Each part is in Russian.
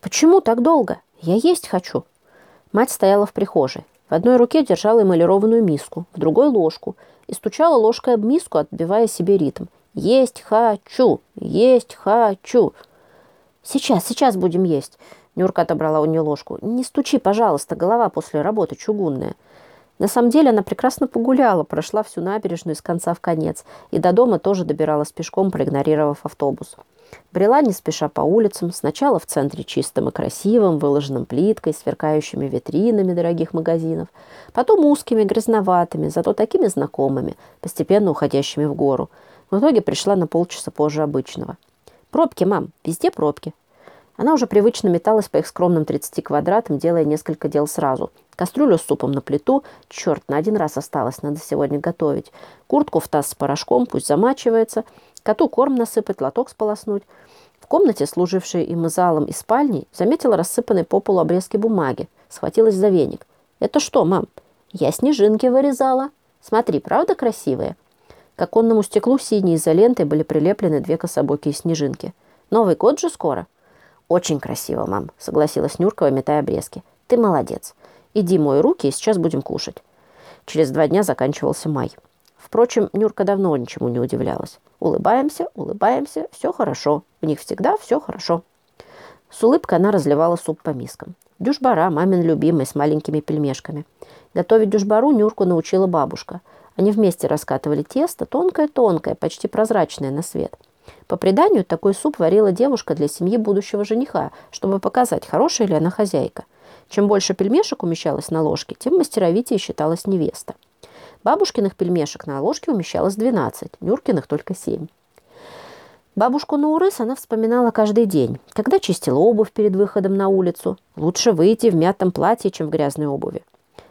«Почему так долго? Я есть хочу». Мать стояла в прихожей. В одной руке держала эмалированную миску, в другой – ложку, и стучала ложкой об миску, отбивая себе ритм. «Есть хочу! Есть хочу!» «Сейчас, сейчас будем есть!» Нюрка отобрала у нее ложку. «Не стучи, пожалуйста, голова после работы чугунная». На самом деле она прекрасно погуляла, прошла всю набережную из конца в конец, и до дома тоже добиралась пешком, проигнорировав автобус. Брела не спеша по улицам, сначала в центре чистым и красивым, выложенным плиткой, сверкающими витринами дорогих магазинов, потом узкими, грязноватыми, зато такими знакомыми, постепенно уходящими в гору. В итоге пришла на полчаса позже обычного. «Пробки, мам, везде пробки», она уже привычно металась по их скромным 30 квадратам, делая несколько дел сразу. Кастрюлю с супом на плиту. Черт, на один раз осталось, надо сегодня готовить. Куртку в таз с порошком, пусть замачивается. Коту корм насыпать, лоток сполоснуть. В комнате, служившей им и залом, и спальней, заметила рассыпанные по полу обрезки бумаги. Схватилась за веник. «Это что, мам?» «Я снежинки вырезала. Смотри, правда красивые?» К оконному стеклу синей изолентой были прилеплены две кособокие снежинки. «Новый год же скоро?» «Очень красиво, мам», — согласилась Нюрка, выметая обрезки. «Ты молодец. Иди мой руки, и сейчас будем кушать». Через два дня заканчивался май. Впрочем, Нюрка давно ничему не удивлялась. Улыбаемся, улыбаемся, все хорошо. У них всегда все хорошо. С улыбкой она разливала суп по мискам. Дюшбара, мамин любимый, с маленькими пельмешками. Готовить дюшбару Нюрку научила бабушка. Они вместе раскатывали тесто, тонкое-тонкое, почти прозрачное на свет – по преданию, такой суп варила девушка для семьи будущего жениха, чтобы показать, хорошая ли она хозяйка. Чем больше пельмешек умещалось на ложке, тем мастеровитее считалась невеста. Бабушкиных пельмешек на ложке умещалось 12, Нюркиных только 7. Бабушку Наурыс она вспоминала каждый день, когда чистила обувь перед выходом на улицу. Лучше выйти в мятом платье, чем в грязной обуви.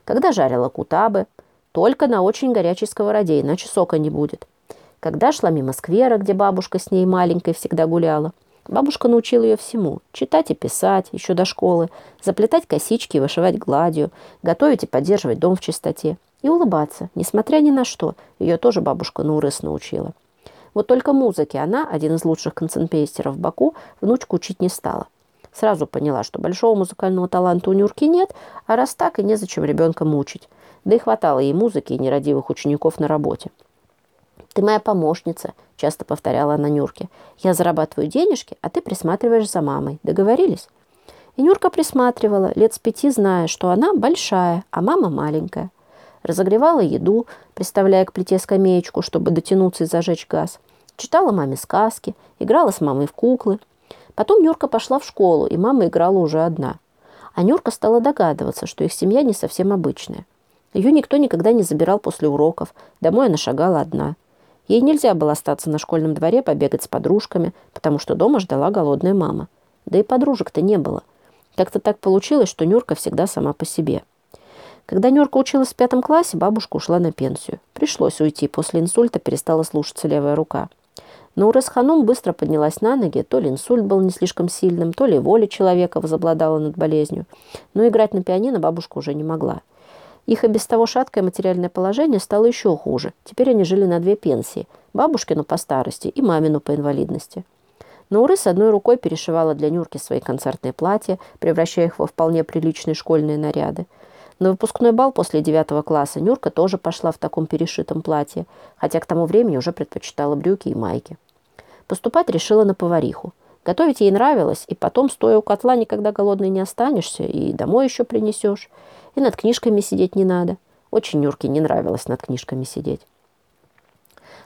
Когда жарила кутабы, только на очень горячей сковороде, иначе сока не будет. Когда шла мимо сквера, где бабушка с ней маленькой всегда гуляла, бабушка научила ее всему – читать и писать еще до школы, заплетать косички и вышивать гладью, готовить и поддерживать дом в чистоте. И улыбаться, несмотря ни на что, ее тоже бабушка Наурыс научила. Вот только музыки она, один из лучших конценпейстеров в Баку, внучку учить не стала. Сразу поняла, что большого музыкального таланта у Нюрки нет, а раз так, и незачем ребенка мучить. Да и хватало ей музыки и нерадивых учеников на работе. «Ты моя помощница», – часто повторяла она Нюрке. «Я зарабатываю денежки, а ты присматриваешь за мамой. Договорились?» И Нюрка присматривала, лет с пяти зная, что она большая, а мама маленькая. Разогревала еду, приставляя к плите скамеечку, чтобы дотянуться и зажечь газ. Читала маме сказки, играла с мамой в куклы. Потом Нюрка пошла в школу, и мама играла уже одна. А Нюрка стала догадываться, что их семья не совсем обычная. Ее никто никогда не забирал после уроков, домой она шагала одна – Ей нельзя было остаться на школьном дворе, побегать с подружками, потому что дома ждала голодная мама. Да и подружек-то не было. Как-то так получилось, что Нюрка всегда сама по себе. Когда Нюрка училась в пятом классе, бабушка ушла на пенсию. Пришлось уйти, после инсульта перестала слушаться левая рука. Но Урес Ханум быстро поднялась на ноги, то ли инсульт был не слишком сильным, то ли воля человека возобладала над болезнью. Но играть на пианино бабушка уже не могла. Их и без того шаткое материальное положение стало еще хуже. Теперь они жили на две пенсии. Бабушкину по старости и мамину по инвалидности. Науры с одной рукой перешивала для Нюрки свои концертные платья, превращая их во вполне приличные школьные наряды. На выпускной бал после девятого класса Нюрка тоже пошла в таком перешитом платье, хотя к тому времени уже предпочитала брюки и майки. Поступать решила на повариху. Готовить ей нравилось, и потом, стоя у котла, никогда голодной не останешься, и домой еще принесешь. И над книжками сидеть не надо. Очень Нюрке не нравилось над книжками сидеть.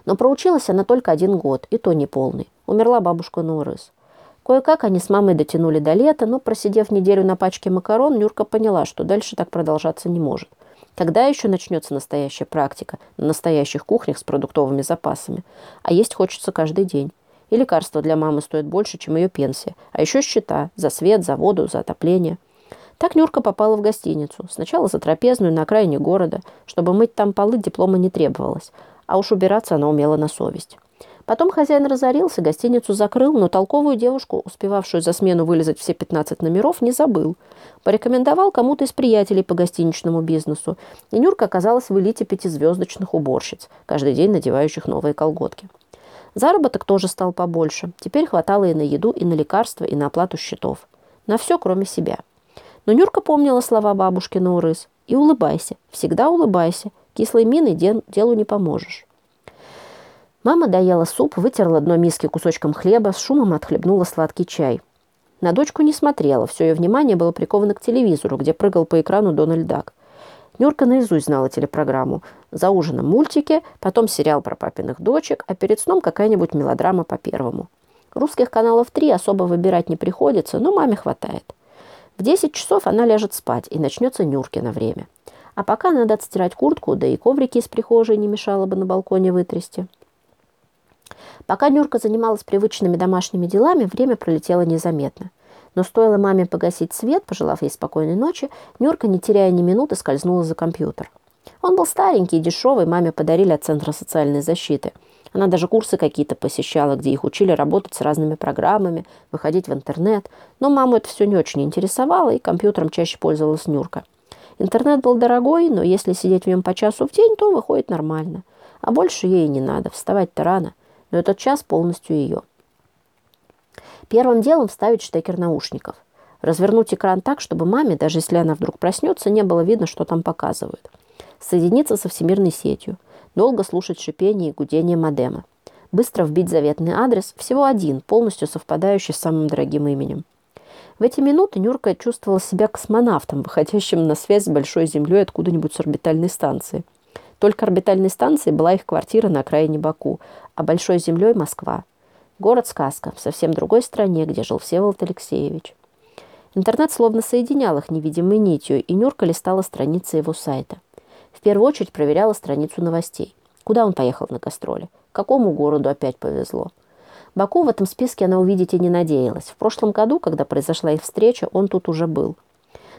Но проучилась она только один год, и то не полный. Умерла бабушка Нурыс. Кое-как они с мамой дотянули до лета, но, просидев неделю на пачке макарон, Нюрка поняла, что дальше так продолжаться не может. Когда еще начнется настоящая практика на настоящих кухнях с продуктовыми запасами? А есть хочется каждый день. И лекарства для мамы стоят больше, чем ее пенсия. А еще счета за свет, за воду, за отопление – так Нюрка попала в гостиницу. Сначала за трапезную на окраине города. Чтобы мыть там полы, диплома не требовалось. А уж убираться она умела на совесть. Потом хозяин разорился, гостиницу закрыл, но толковую девушку, успевавшую за смену вылезать все 15 номеров, не забыл. Порекомендовал кому-то из приятелей по гостиничному бизнесу, и Нюрка оказалась в элите пятизвездочных уборщиц, каждый день надевающих новые колготки. Заработок тоже стал побольше. Теперь хватало и на еду, и на лекарства, и на оплату счетов. На все, кроме себя. Но Нюрка помнила слова бабушки на урыс. И улыбайся, всегда улыбайся. Кислой миной дел, делу не поможешь. Мама доела суп, вытерла дно миски кусочком хлеба, с шумом отхлебнула сладкий чай. На дочку не смотрела, все ее внимание было приковано к телевизору, где прыгал по экрану Дональд Дак. Нюрка наизусть знала телепрограмму. За ужином мультики, потом сериал про папиных дочек, а перед сном какая-нибудь мелодрама по первому. Русских каналов три особо выбирать не приходится, но маме хватает. В 10 часов она ляжет спать, и начнется Нюркино время. А пока надо отстирать куртку, да и коврики из прихожей не мешало бы на балконе вытрясти. Пока Нюрка занималась привычными домашними делами, время пролетело незаметно. Но стоило маме погасить свет, пожелав ей спокойной ночи, Нюрка, не теряя ни минуты, скользнула за компьютер. Он был старенький и дешевый, маме подарили от Центра социальной защиты – она даже курсы какие-то посещала, где их учили работать с разными программами, выходить в интернет. Но маму это все не очень интересовало, и компьютером чаще пользовалась Нюрка. Интернет был дорогой, но если сидеть в нем по часу в день, то выходит нормально. А больше ей не надо, вставать-то рано. Но этот час полностью ее. Первым делом вставить штекер наушников. Развернуть экран так, чтобы маме, даже если она вдруг проснется, не было видно, что там показывают. Соединиться со всемирной сетью – долго слушать шипение и гудение модема. Быстро вбить заветный адрес, всего один, полностью совпадающий с самым дорогим именем. В эти минуты Нюрка чувствовала себя космонавтом, выходящим на связь с большой Землей откуда-нибудь с орбитальной станции. Только орбитальной станцией была их квартира на окраине Баку, а большой Землей – Москва. Город-сказка в совсем другой стране, где жил Всеволод Алексеевич. Интернет словно соединял их невидимой нитью, и Нюрка листала страницы его сайта – в первую очередь проверяла страницу новостей. Куда он поехал на гастроли? Какому городу опять повезло? Баку в этом списке она увидеть и не надеялась. В прошлом году, когда произошла их встреча, он тут уже был.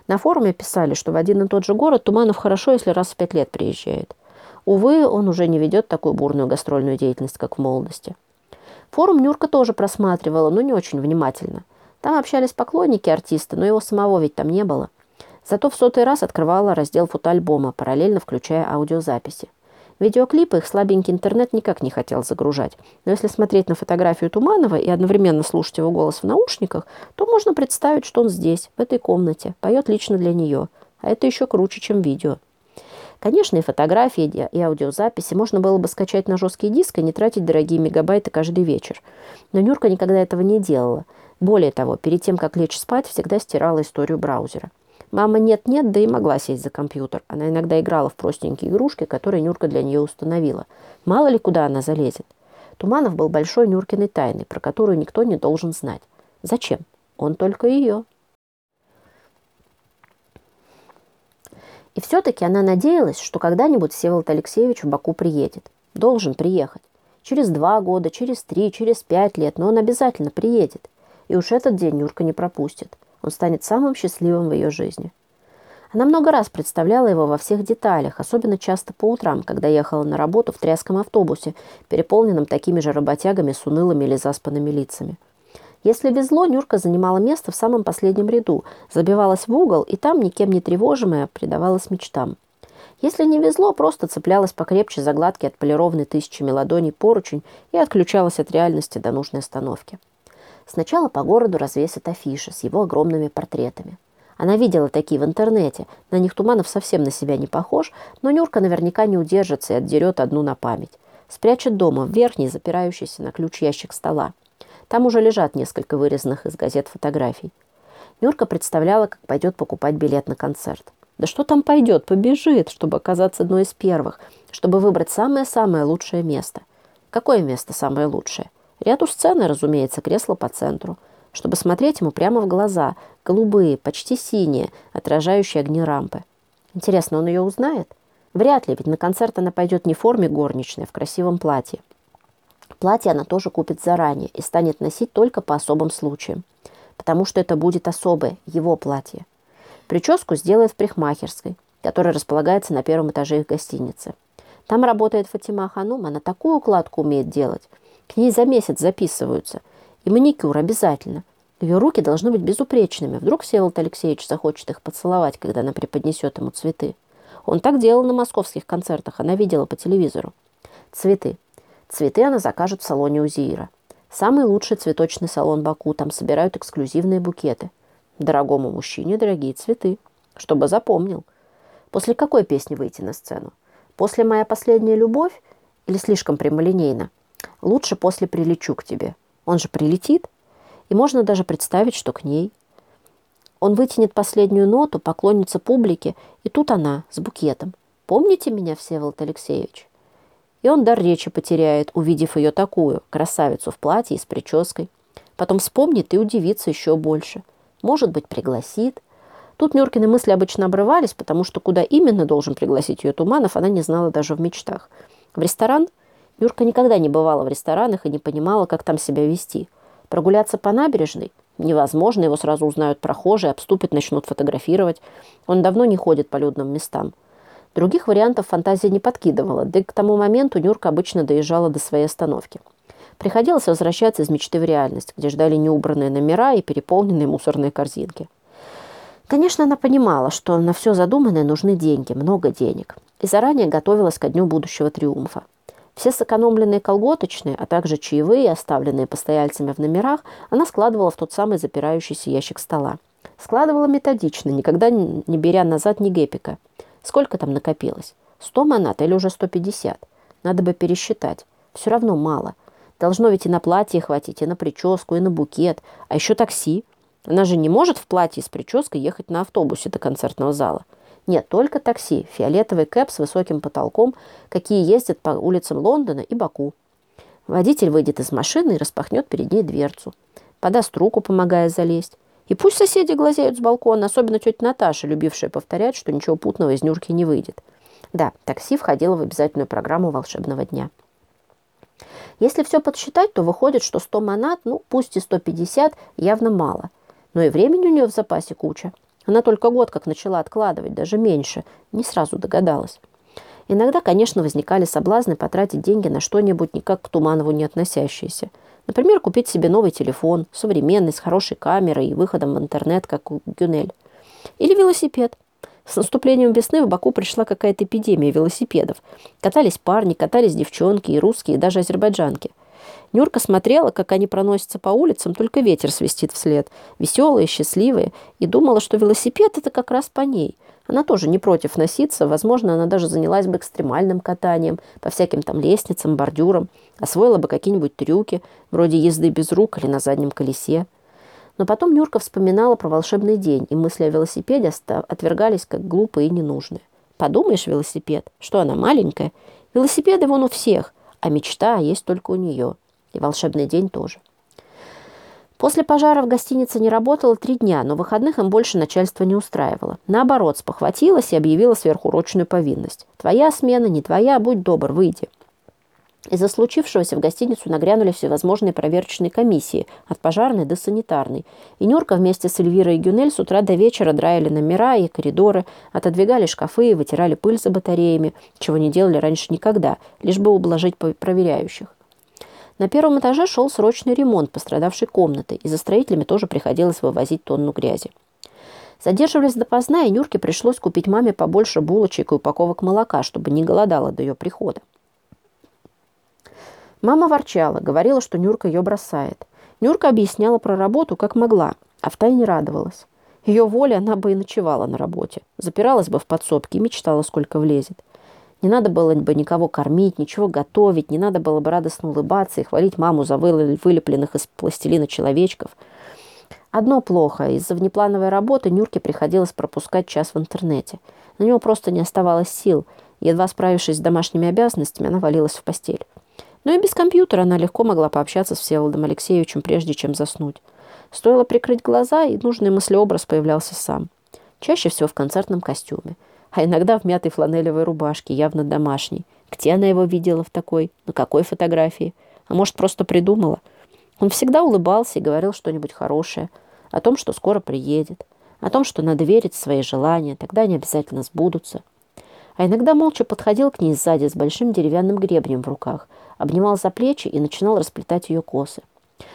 На форуме писали, что в один и тот же город Туманов хорошо, если раз в пять лет приезжает. Увы, он уже не ведет такую бурную гастрольную деятельность, как в молодости. Форум Нюрка тоже просматривала, но не очень внимательно. Там общались поклонники артиста, но его самого ведь там не было. Зато в сотый раз открывала раздел фотоальбома, параллельно включая аудиозаписи. Видеоклипы их слабенький интернет никак не хотел загружать. Но если смотреть на фотографию Туманова и одновременно слушать его голос в наушниках, то можно представить, что он здесь, в этой комнате, поет лично для нее. А это еще круче, чем видео. Конечно, и фотографии, и аудиозаписи можно было бы скачать на жесткий диск и не тратить дорогие мегабайты каждый вечер. Но Нюрка никогда этого не делала. Более того, перед тем, как лечь спать, всегда стирала историю браузера. Мама нет-нет, да и могла сесть за компьютер. Она иногда играла в простенькие игрушки, которые Нюрка для нее установила. Мало ли, куда она залезет. Туманов был большой Нюркиной тайной, про которую никто не должен знать. Зачем? Он только ее. И все-таки она надеялась, что когда-нибудь Всеволод Алексеевич в Баку приедет. Должен приехать. Через два года, через три, через пять лет, но он обязательно приедет. И уж этот день Нюрка не пропустит. Он станет самым счастливым в ее жизни. Она много раз представляла его во всех деталях, особенно часто по утрам, когда ехала на работу в тряском автобусе, переполненном такими же работягами с унылыми или заспанными лицами. Если везло, Нюрка занимала место в самом последнем ряду, забивалась в угол и там, никем не тревожимая, предавалась мечтам. Если не везло, просто цеплялась покрепче за гладкий отполированный тысячами ладоней поручень и отключалась от реальности до нужной остановки. Сначала по городу развесят афиши с его огромными портретами. Она видела такие в интернете. На них Туманов совсем на себя не похож, но Нюрка наверняка не удержится и отдерет одну на память. Спрячет дома в верхний, запирающийся на ключ ящик стола. Там уже лежат несколько вырезанных из газет фотографий. Нюрка представляла, как пойдет покупать билет на концерт. Да что там пойдет? Побежит, чтобы оказаться одной из первых, чтобы выбрать самое-самое лучшее место. Какое место самое лучшее? Ряд у сцены, разумеется, кресло по центру, чтобы смотреть ему прямо в глаза, голубые, почти синие, отражающие огни рампы. Интересно, он ее узнает? Вряд ли, ведь на концерт она пойдет не в форме горничной, а в красивом платье. Платье она тоже купит заранее и станет носить только по особым случаям, потому что это будет особое, его платье. Прическу сделает в парикмахерской, которая располагается на первом этаже их гостиницы. Там работает Фатима Ханум, она такую укладку умеет делать – к ней за месяц записываются. И маникюр обязательно. Ее руки должны быть безупречными. Вдруг Всеволод Алексеевич захочет их поцеловать, когда она преподнесет ему цветы. Он так делал на московских концертах, она видела по телевизору. Цветы. Цветы она закажет в салоне Узиира. Самый лучший цветочный салон Баку, там собирают эксклюзивные букеты. Дорогому мужчине дорогие цветы. Чтобы запомнил. После какой песни выйти на сцену? После «Моя последняя любовь» или слишком прямолинейно? Лучше после «Прилечу к тебе». Он же прилетит, и можно даже представить, что к ней. Он вытянет последнюю ноту, поклонится публике, и тут она с букетом. «Помните меня, Всеволод Алексеевич?» И он дар речи потеряет, увидев ее такую, красавицу в платье и с прической. Потом вспомнит и удивится еще больше. Может быть, пригласит. Тут Нюркины мысли обычно обрывались, потому что куда именно должен пригласить ее Туманов, она не знала даже в мечтах. В ресторан? Нюрка никогда не бывала в ресторанах и не понимала, как там себя вести. Прогуляться по набережной? Невозможно, его сразу узнают прохожие, обступят, начнут фотографировать. Он давно не ходит по людным местам. Других вариантов фантазия не подкидывала, да и к тому моменту Нюрка обычно доезжала до своей остановки. Приходилось возвращаться из мечты в реальность, где ждали неубранные номера и переполненные мусорные корзинки. Конечно, она понимала, что на все задуманное нужны деньги, много денег, и заранее готовилась ко дню будущего триумфа. Все сэкономленные колготочные, а также чаевые, оставленные постояльцами в номерах, она складывала в тот самый запирающийся ящик стола. Складывала методично, никогда не беря назад ни гепика – Сколько там накопилось? Сто монат или уже сто пятьдесят? Надо бы пересчитать. Все равно мало. Должно ведь и на платье хватить, и на прическу, и на букет. А еще такси. Она же не может в платье с прической ехать на автобусе до концертного зала. Нет, только такси. Фиолетовый кэп с высоким потолком, какие ездят по улицам Лондона и Баку. Водитель выйдет из машины и распахнет перед ней дверцу. Подаст руку, помогая залезть. И пусть соседи глазеют с балкона, особенно тетя Наташа, любившая повторять, что ничего путного из Нюрки не выйдет. Да, такси входило в обязательную программу волшебного дня. Если все подсчитать, то выходит, что 100 монат, ну пусть и 150, явно мало. Но и времени у нее в запасе куча. Она только год как начала откладывать, даже меньше, не сразу догадалась. Иногда, конечно, возникали соблазны потратить деньги на что-нибудь никак к Туманову не относящееся – Например, купить себе новый телефон, современный, с хорошей камерой и выходом в интернет, как у Гюнель. Или велосипед. С наступлением весны в Баку пришла какая-то эпидемия велосипедов. Катались парни, катались девчонки, и русские, и даже азербайджанки. Нюрка смотрела, как они проносятся по улицам, только ветер свистит вслед. Веселые, счастливые. И думала, что велосипед – это как раз по ней. Она тоже не против носиться, возможно, она даже занялась бы экстремальным катанием по всяким там лестницам, бордюрам, освоила бы какие-нибудь трюки, вроде езды без рук или на заднем колесе. Но потом Нюрка вспоминала про волшебный день, и мысли о велосипеде отвергались как глупые и ненужные. Подумаешь, велосипед, что она маленькая? Велосипеды вон у всех, а мечта есть только у нее. И волшебный день тоже. После пожара в гостинице не работала три дня, но выходных им больше начальство не устраивало. Наоборот, спохватилась и объявила сверхурочную повинность. «Твоя смена, не твоя, будь добр, выйди». Из-за случившегося в гостиницу нагрянули всевозможные проверочные комиссии, от пожарной до санитарной. И Нюрка вместе с Эльвирой и Гюнель с утра до вечера драили номера и коридоры, отодвигали шкафы и вытирали пыль за батареями, чего не делали раньше никогда, лишь бы ублажить проверяющих. На первом этаже шел срочный ремонт пострадавшей комнаты, и за строителями тоже приходилось вывозить тонну грязи. Задерживались допоздна, и Нюрке пришлось купить маме побольше булочек и упаковок молока, чтобы не голодала до ее прихода. Мама ворчала, говорила, что Нюрка ее бросает. Нюрка объясняла про работу, как могла, а втайне радовалась. Ее воля она бы и ночевала на работе. Запиралась бы в подсобке и мечтала, сколько влезет. Не надо было бы никого кормить, ничего готовить, не надо было бы радостно улыбаться и хвалить маму за вылепленных из пластилина человечков. Одно плохо. Из-за внеплановой работы Нюрке приходилось пропускать час в интернете. На него просто не оставалось сил. Едва справившись с домашними обязанностями, она валилась в постель. Но и без компьютера она легко могла пообщаться с Всеволодом Алексеевичем, прежде чем заснуть. Стоило прикрыть глаза, и нужный мыслеобраз появлялся сам. Чаще всего в концертном костюме а иногда в мятой фланелевой рубашке, явно домашней. Где она его видела в такой? На какой фотографии? А может, просто придумала? Он всегда улыбался и говорил что-нибудь хорошее. О том, что скоро приедет. О том, что надо верить в свои желания, тогда они обязательно сбудутся. А иногда молча подходил к ней сзади с большим деревянным гребнем в руках, обнимал за плечи и начинал расплетать ее косы.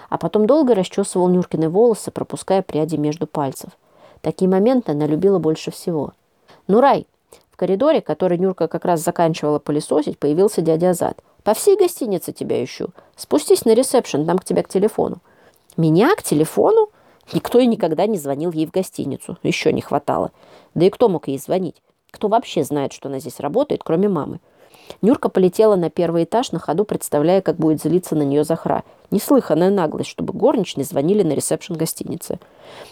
А потом долго расчесывал Нюркины волосы, пропуская пряди между пальцев. Такие моменты она любила больше всего. «Ну, Рай!» В коридоре, который Нюрка как раз заканчивала пылесосить, появился дядя Азат. «По всей гостинице тебя ищу. Спустись на ресепшн, там к тебе к телефону». «Меня к телефону?» Никто и никогда не звонил ей в гостиницу. Еще не хватало. Да и кто мог ей звонить? Кто вообще знает, что она здесь работает, кроме мамы? Нюрка полетела на первый этаж, на ходу представляя, как будет злиться на нее Захра. Неслыханная наглость, чтобы горничные звонили на ресепшн гостиницы.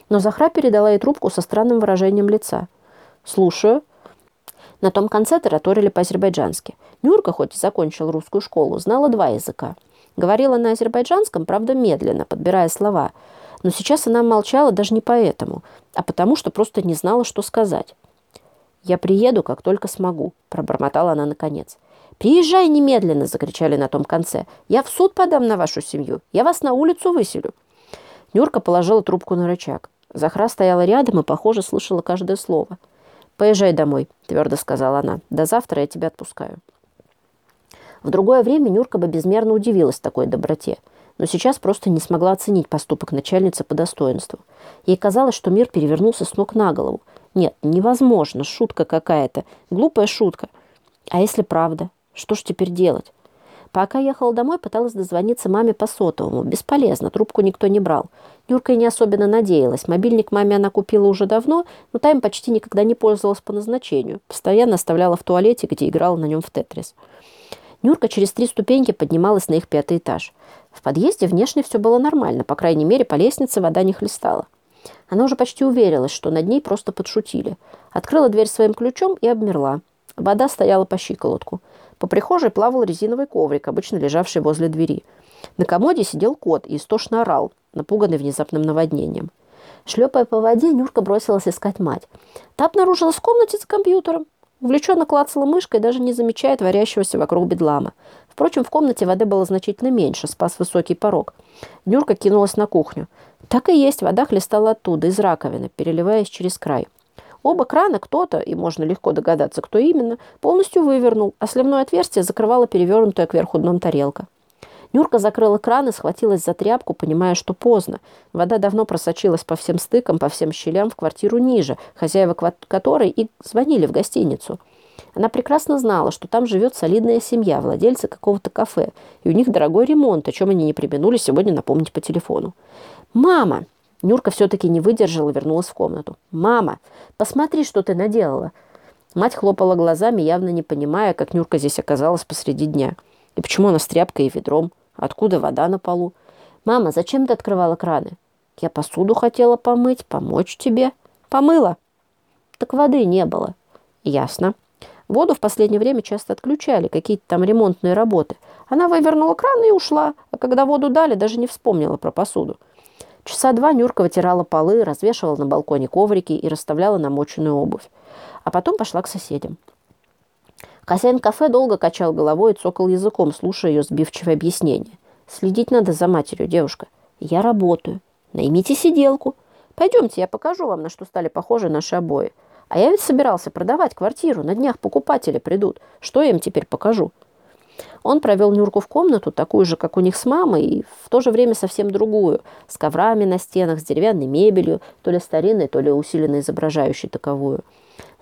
Но Захра передала ей трубку со странным выражением лица. «Слушаю». На том конце тараторили по-азербайджански. Нюрка, хоть и закончила русскую школу, знала два языка. Говорила на азербайджанском, правда, медленно, подбирая слова – но сейчас она молчала даже не поэтому, а потому, что просто не знала, что сказать. «Я приеду, как только смогу», – пробормотала она наконец. «Приезжай немедленно!» – закричали на том конце. «Я в суд подам на вашу семью. Я вас на улицу выселю». Нюрка положила трубку на рычаг. Захра стояла рядом и, похоже, слышала каждое слово. «Поезжай домой», – твердо сказала она. «До завтра я тебя отпускаю». В другое время Нюрка бы безмерно удивилась такой доброте – но сейчас просто не смогла оценить поступок начальницы по достоинству. Ей казалось, что мир перевернулся с ног на голову. Нет, невозможно, шутка какая-то, глупая шутка. А если правда? Что ж теперь делать? Пока ехала домой, пыталась дозвониться маме по сотовому. Бесполезно, трубку никто не брал. Нюрка и не особенно надеялась. Мобильник маме она купила уже давно, но та им почти никогда не пользовалась по назначению. Постоянно оставляла в туалете, где играла на нем в тетрис. Нюрка через три ступеньки поднималась на их пятый этаж. В подъезде внешне все было нормально, по крайней мере, по лестнице вода не хлестала. Она уже почти уверилась, что над ней просто подшутили. Открыла дверь своим ключом и обмерла. Вода стояла по щиколотку. По прихожей плавал резиновый коврик, обычно лежавший возле двери. На комоде сидел кот и истошно орал, напуганный внезапным наводнением. Шлепая по воде, Нюрка бросилась искать мать. Та обнаружилась в комнате за компьютером. Увлеченно клацала мышкой, даже не замечая творящегося вокруг бедлама. Впрочем, в комнате воды было значительно меньше, спас высокий порог. Нюрка кинулась на кухню. Так и есть, вода хлестала оттуда, из раковины, переливаясь через край. Оба крана кто-то, и можно легко догадаться, кто именно, полностью вывернул, а сливное отверстие закрывало перевернутая кверху дном тарелка. Нюрка закрыла кран и схватилась за тряпку, понимая, что поздно. Вода давно просочилась по всем стыкам, по всем щелям в квартиру ниже, хозяева которой и звонили в гостиницу. Она прекрасно знала, что там живет солидная семья, владельцы какого-то кафе, и у них дорогой ремонт, о чем они не применули сегодня напомнить по телефону. «Мама!» Нюрка все-таки не выдержала и вернулась в комнату. «Мама, посмотри, что ты наделала!» Мать хлопала глазами, явно не понимая, как Нюрка здесь оказалась посреди дня. И почему она с тряпкой и ведром? Откуда вода на полу? «Мама, зачем ты открывала краны?» «Я посуду хотела помыть, помочь тебе». «Помыла». «Так воды не было». «Ясно». Воду в последнее время часто отключали, какие-то там ремонтные работы. Она вывернула кран и ушла, а когда воду дали, даже не вспомнила про посуду. Часа два Нюрка вытирала полы, развешивала на балконе коврики и расставляла намоченную обувь. А потом пошла к соседям. Хозяин кафе долго качал головой и цокал языком, слушая ее сбивчивое объяснение. «Следить надо за матерью, девушка. Я работаю. Наймите сиделку. Пойдемте, я покажу вам, на что стали похожи наши обои. А я ведь собирался продавать квартиру. На днях покупатели придут. Что я им теперь покажу?» Он провел Нюрку в комнату, такую же, как у них с мамой, и в то же время совсем другую, с коврами на стенах, с деревянной мебелью, то ли старинной, то ли усиленно изображающей таковую.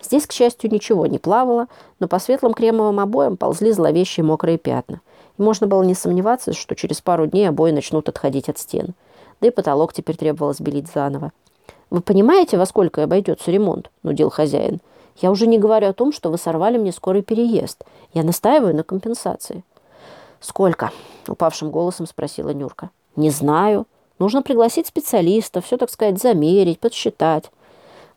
Здесь, к счастью, ничего не плавало, но по светлым кремовым обоям ползли зловещие мокрые пятна. И можно было не сомневаться, что через пару дней обои начнут отходить от стен. Да и потолок теперь требовалось белить заново. «Вы понимаете, во сколько обойдется ремонт?» – нудил хозяин. «Я уже не говорю о том, что вы сорвали мне скорый переезд. Я настаиваю на компенсации». «Сколько?» – упавшим голосом спросила Нюрка. «Не знаю. Нужно пригласить специалиста, все, так сказать, замерить, подсчитать.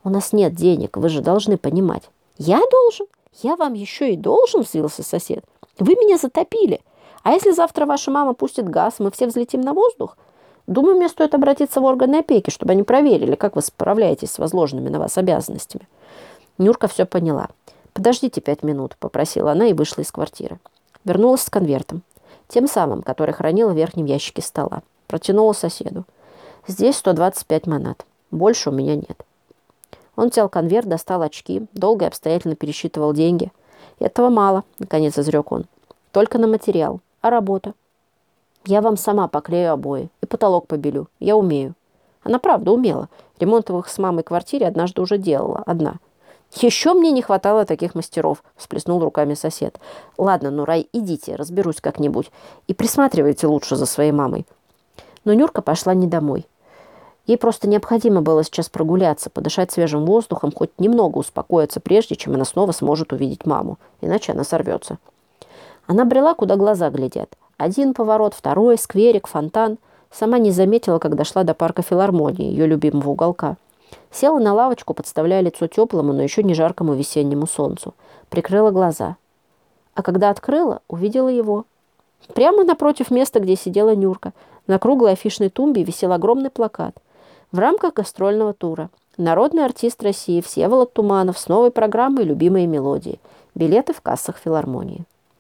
У нас нет денег, вы же должны понимать. Я должен? Я вам еще и должен, взвился сосед. Вы меня затопили. А если завтра ваша мама пустит газ, мы все взлетим на воздух? Думаю, мне стоит обратиться в органы опеки, чтобы они проверили, как вы справляетесь с возложенными на вас обязанностями. Нюрка все поняла. «Подождите пять минут», — попросила она и вышла из квартиры. Вернулась с конвертом. Тем самым, который хранила в верхнем ящике стола. Протянула соседу. «Здесь 125 монат. Больше у меня нет». Он взял конверт, достал очки, долго и обстоятельно пересчитывал деньги. «Этого мало», — наконец изрек он. «Только на материал. А работа?» «Я вам сама поклею обои и потолок побелю. Я умею». Она правда умела. Ремонт в их с мамой квартире однажды уже делала. Одна. «Еще мне не хватало таких мастеров», – всплеснул руками сосед. «Ладно, ну, Рай, идите, разберусь как-нибудь. И присматривайте лучше за своей мамой». Но Нюрка пошла не домой. Ей просто необходимо было сейчас прогуляться, подышать свежим воздухом, хоть немного успокоиться, прежде чем она снова сможет увидеть маму, иначе она сорвется. Она брела, куда глаза глядят. Один поворот, второй, скверик, фонтан. Сама не заметила, как дошла до парка филармонии, ее любимого уголка. Села на лавочку, подставляя лицо теплому, но еще не жаркому весеннему солнцу. Прикрыла глаза. А когда открыла, увидела его. Прямо напротив места, где сидела Нюрка. На круглой афишной тумбе висел огромный плакат – в рамках гастрольного тура. Народный артист России Всеволод Туманов с новой программой «Любимые мелодии». Билеты в кассах филармонии.